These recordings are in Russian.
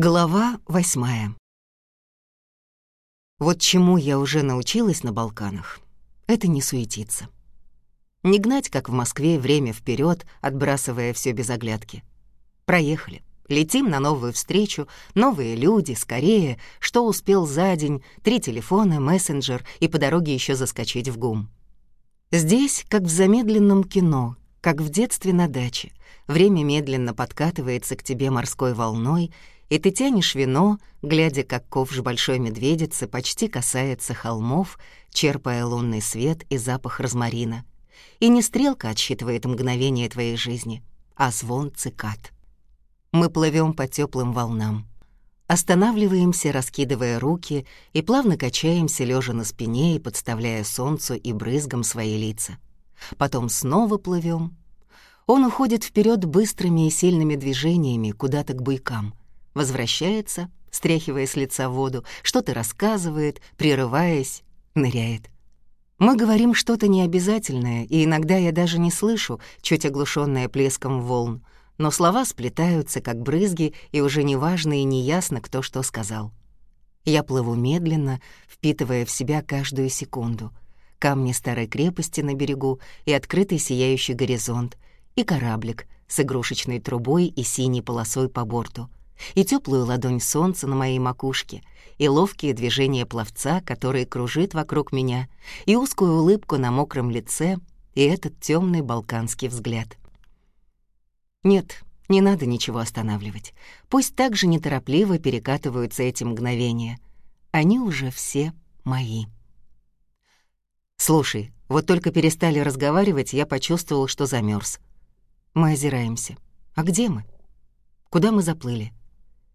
Глава восьмая. Вот чему я уже научилась на Балканах — это не суетиться. Не гнать, как в Москве, время вперед, отбрасывая все без оглядки. Проехали. Летим на новую встречу, новые люди, скорее, что успел за день, три телефона, мессенджер и по дороге еще заскочить в ГУМ. Здесь, как в замедленном кино, как в детстве на даче, время медленно подкатывается к тебе морской волной, и ты тянешь вино, глядя, как ковш большой медведицы почти касается холмов, черпая лунный свет и запах розмарина. И не стрелка отсчитывает мгновение твоей жизни, а звон цикад. Мы плывем по теплым волнам. Останавливаемся, раскидывая руки, и плавно качаемся, лежа на спине и подставляя солнцу и брызгам свои лица. Потом снова плывем. Он уходит вперед быстрыми и сильными движениями куда-то к буйкам — возвращается, стряхивая с лица воду, что-то рассказывает, прерываясь, ныряет. Мы говорим что-то необязательное, и иногда я даже не слышу, чуть оглушенное плеском волн, но слова сплетаются, как брызги, и уже неважно и неясно, кто что сказал. Я плыву медленно, впитывая в себя каждую секунду. Камни старой крепости на берегу и открытый сияющий горизонт, и кораблик с игрушечной трубой и синей полосой по борту — и теплую ладонь солнца на моей макушке, и ловкие движения пловца, который кружит вокруг меня, и узкую улыбку на мокром лице, и этот темный балканский взгляд. Нет, не надо ничего останавливать. Пусть так же неторопливо перекатываются эти мгновения. Они уже все мои. Слушай, вот только перестали разговаривать, я почувствовал, что замерз. Мы озираемся. А где мы? Куда мы заплыли?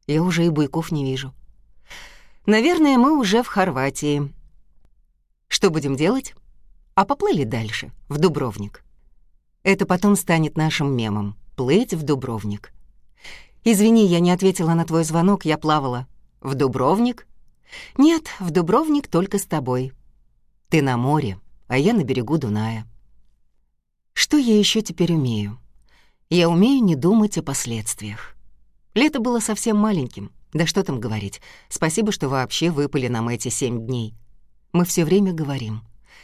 Я уже и буйков не вижу. Наверное, мы уже в Хорватии. Что будем делать? А поплыли дальше, в Дубровник. Это потом станет нашим мемом — плыть в Дубровник. Извини, я не ответила на твой звонок, я плавала. В Дубровник? Нет, в Дубровник только с тобой. Ты на море, а я на берегу Дуная. Что я еще теперь умею? Я умею не думать о последствиях. Лето было совсем маленьким. Да что там говорить. Спасибо, что вообще выпали нам эти семь дней. Мы все время говорим.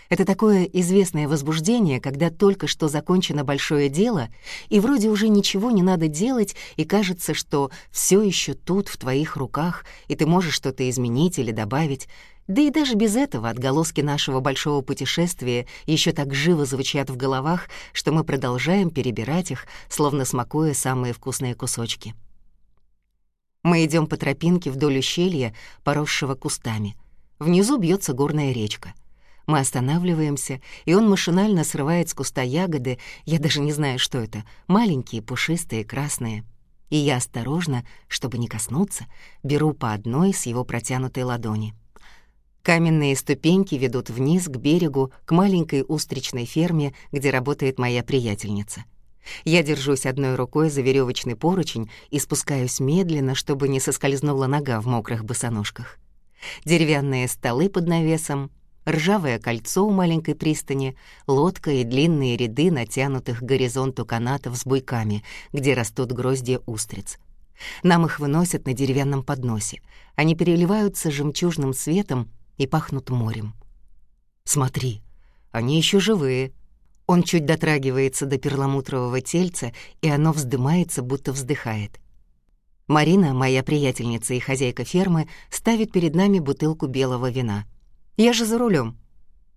Это такое известное возбуждение, когда только что закончено большое дело, и вроде уже ничего не надо делать, и кажется, что все еще тут, в твоих руках, и ты можешь что-то изменить или добавить. Да и даже без этого отголоски нашего большого путешествия еще так живо звучат в головах, что мы продолжаем перебирать их, словно смакуя самые вкусные кусочки. Мы идем по тропинке вдоль ущелья, поросшего кустами. Внизу бьется горная речка. Мы останавливаемся, и он машинально срывает с куста ягоды, я даже не знаю, что это, маленькие, пушистые, красные. И я осторожно, чтобы не коснуться, беру по одной с его протянутой ладони. Каменные ступеньки ведут вниз к берегу, к маленькой устричной ферме, где работает моя приятельница — я держусь одной рукой за веревочный поручень и спускаюсь медленно, чтобы не соскользнула нога в мокрых босоножках. Деревянные столы под навесом, ржавое кольцо у маленькой пристани, лодка и длинные ряды натянутых к горизонту канатов с буйками, где растут гроздья устриц. Нам их выносят на деревянном подносе. Они переливаются жемчужным светом и пахнут морем. «Смотри, они еще живые», он чуть дотрагивается до перламутрового тельца, и оно вздымается, будто вздыхает. Марина, моя приятельница и хозяйка фермы, ставит перед нами бутылку белого вина. Я же за рулем.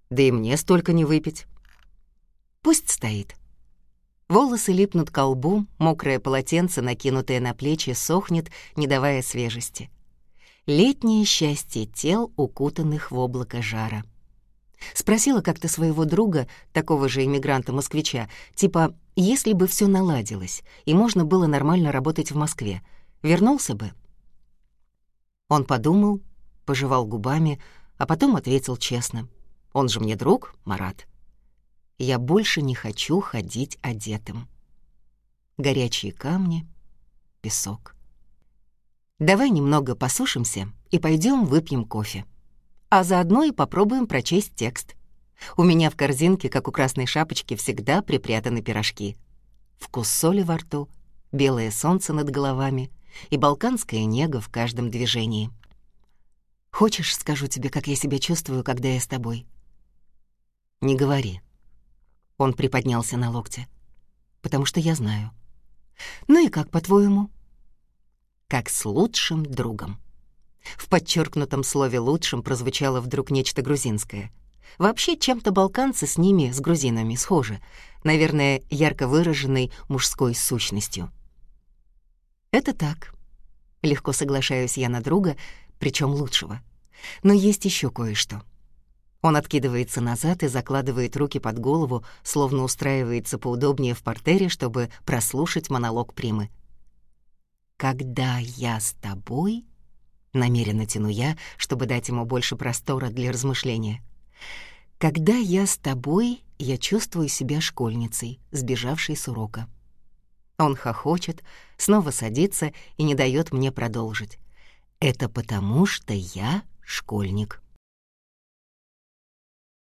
Да и мне столько не выпить. Пусть стоит. Волосы липнут к лбу, мокрое полотенце, накинутое на плечи, сохнет, не давая свежести. Летнее счастье тел, укутанных в облако жара. Спросила как-то своего друга, такого же иммигранта-москвича, типа, если бы все наладилось и можно было нормально работать в Москве, вернулся бы? Он подумал, пожевал губами, а потом ответил честно. Он же мне друг, Марат. Я больше не хочу ходить одетым. Горячие камни, песок. Давай немного посушимся и пойдем выпьем кофе а заодно и попробуем прочесть текст. У меня в корзинке, как у красной шапочки, всегда припрятаны пирожки. Вкус соли во рту, белое солнце над головами и балканская нега в каждом движении. «Хочешь, скажу тебе, как я себя чувствую, когда я с тобой?» «Не говори». Он приподнялся на локте. «Потому что я знаю». «Ну и как, по-твоему?» «Как с лучшим другом». В подчеркнутом слове «лучшим» прозвучало вдруг нечто грузинское. Вообще, чем-то балканцы с ними, с грузинами, схожи. Наверное, ярко выраженной мужской сущностью. «Это так», — легко соглашаюсь я на друга, причем лучшего. Но есть еще кое-что. Он откидывается назад и закладывает руки под голову, словно устраивается поудобнее в портере, чтобы прослушать монолог Примы. «Когда я с тобой...» Намеренно тяну я, чтобы дать ему больше простора для размышления. «Когда я с тобой, я чувствую себя школьницей, сбежавшей с урока». Он хохочет, снова садится и не дает мне продолжить. «Это потому, что я школьник».